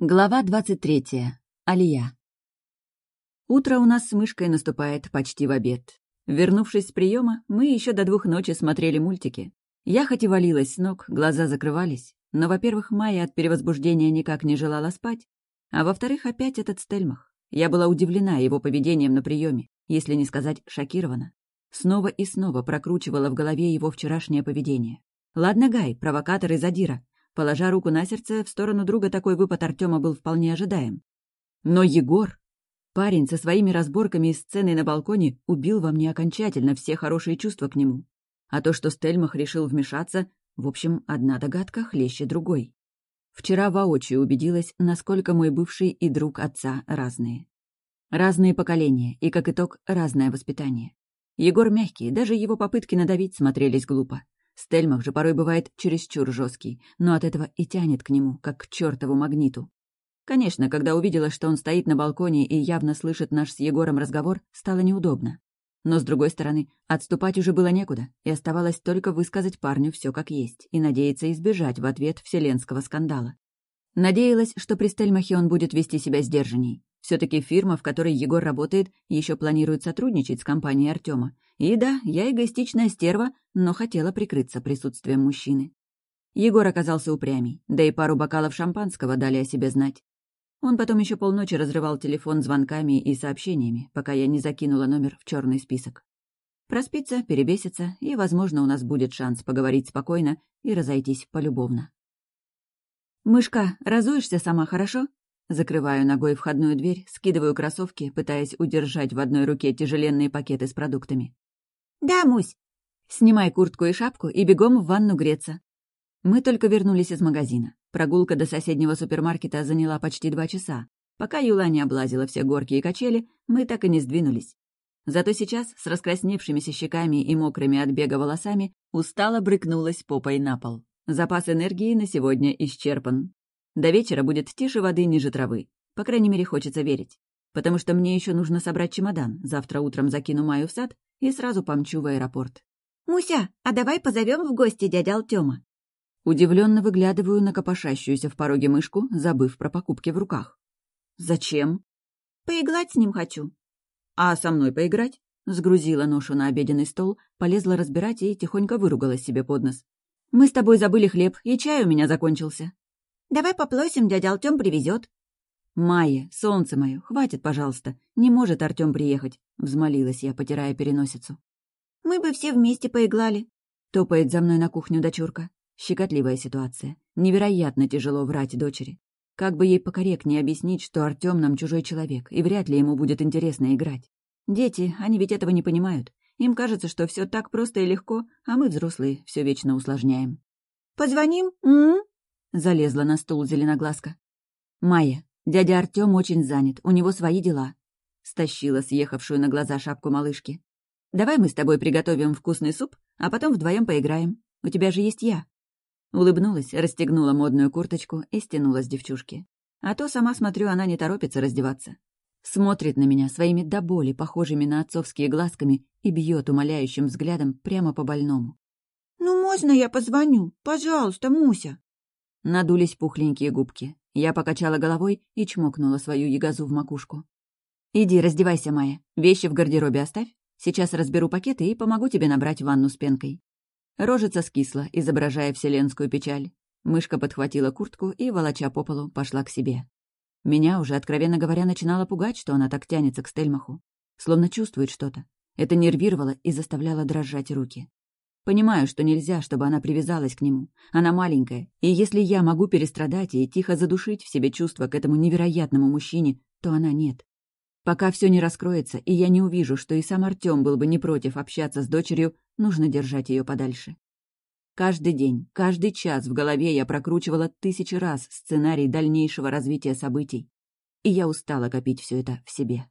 Глава двадцать третья. Алия. Утро у нас с мышкой наступает почти в обед. Вернувшись с приема, мы еще до двух ночи смотрели мультики. Я хоть и валилась с ног, глаза закрывались, но, во-первых, Майя от перевозбуждения никак не желала спать, а во-вторых, опять этот Стельмах. Я была удивлена его поведением на приеме, если не сказать шокирована. Снова и снова прокручивала в голове его вчерашнее поведение. Ладно, Гай, провокатор и задира, Положа руку на сердце, в сторону друга такой выпад Артема был вполне ожидаем. Но Егор, парень со своими разборками и сценой на балконе, убил во мне окончательно все хорошие чувства к нему. А то, что Стельмах решил вмешаться, в общем, одна догадка хлеще другой. Вчера воочию убедилась, насколько мой бывший и друг отца разные. Разные поколения и, как итог, разное воспитание. Егор мягкий, даже его попытки надавить смотрелись глупо. Стельмах же порой бывает чересчур жесткий, но от этого и тянет к нему, как к чертову магниту. Конечно, когда увидела, что он стоит на балконе и явно слышит наш с Егором разговор, стало неудобно. Но, с другой стороны, отступать уже было некуда, и оставалось только высказать парню все как есть и надеяться избежать в ответ вселенского скандала. Надеялась, что при Стельмахе он будет вести себя сдержанней. все таки фирма, в которой Егор работает, еще планирует сотрудничать с компанией Артема, и да, я эгоистичная стерва, но хотела прикрыться присутствием мужчины. Егор оказался упрямей, да и пару бокалов шампанского дали о себе знать. Он потом еще полночи разрывал телефон звонками и сообщениями, пока я не закинула номер в черный список. Проспится, перебесится, и, возможно, у нас будет шанс поговорить спокойно и разойтись полюбовно. «Мышка, разуешься сама, хорошо?» Закрываю ногой входную дверь, скидываю кроссовки, пытаясь удержать в одной руке тяжеленные пакеты с продуктами. «Да, Мусь!» «Снимай куртку и шапку и бегом в ванну греться». Мы только вернулись из магазина. Прогулка до соседнего супермаркета заняла почти два часа. Пока Юла не облазила все горки и качели, мы так и не сдвинулись. Зато сейчас, с раскрасневшимися щеками и мокрыми от бега волосами, устало брыкнулась попой на пол. Запас энергии на сегодня исчерпан. До вечера будет тише воды ниже травы. По крайней мере, хочется верить. Потому что мне еще нужно собрать чемодан. Завтра утром закину Маю в сад и сразу помчу в аэропорт. «Муся, а давай позовем в гости дядя Алтема?» Удивленно выглядываю на копошащуюся в пороге мышку, забыв про покупки в руках. «Зачем?» «Поиграть с ним хочу». «А со мной поиграть?» Сгрузила ношу на обеденный стол, полезла разбирать и тихонько выругалась себе под нос. «Мы с тобой забыли хлеб, и чай у меня закончился». «Давай попросим, дядя Артем привезет. «Майя, солнце мое, хватит, пожалуйста. Не может Артем приехать», — взмолилась я, потирая переносицу. «Мы бы все вместе поиграли». Топает за мной на кухню дочурка. Щекотливая ситуация. Невероятно тяжело врать дочери. Как бы ей покорректнее объяснить, что Артем нам чужой человек, и вряд ли ему будет интересно играть. Дети, они ведь этого не понимают. Им кажется, что все так просто и легко, а мы, взрослые, все вечно усложняем. «Позвоним? М, -м, Залезла на стул зеленоглазка. «Майя, Дядя Артём очень занят, у него свои дела. Стащила съехавшую на глаза шапку малышки. Давай мы с тобой приготовим вкусный суп, а потом вдвоем поиграем. У тебя же есть я. Улыбнулась, расстегнула модную курточку и стянула с девчушки. А то, сама смотрю, она не торопится раздеваться. Смотрит на меня своими до боли, похожими на отцовские глазками, и бьет умоляющим взглядом прямо по больному. «Ну, можно я позвоню? Пожалуйста, Муся!» Надулись пухленькие губки. Я покачала головой и чмокнула свою ягозу в макушку. «Иди, раздевайся, Майя. Вещи в гардеробе оставь. Сейчас разберу пакеты и помогу тебе набрать ванну с пенкой». Рожица скисла, изображая вселенскую печаль. Мышка подхватила куртку и, волоча по полу, пошла к себе. Меня уже, откровенно говоря, начинало пугать, что она так тянется к Стельмаху. Словно чувствует что-то. Это нервировало и заставляло дрожать руки. Понимаю, что нельзя, чтобы она привязалась к нему. Она маленькая, и если я могу перестрадать и тихо задушить в себе чувства к этому невероятному мужчине, то она нет. Пока все не раскроется, и я не увижу, что и сам Артем был бы не против общаться с дочерью, нужно держать ее подальше. Каждый день, каждый час в голове я прокручивала тысячи раз сценарий дальнейшего развития событий, и я устала копить все это в себе.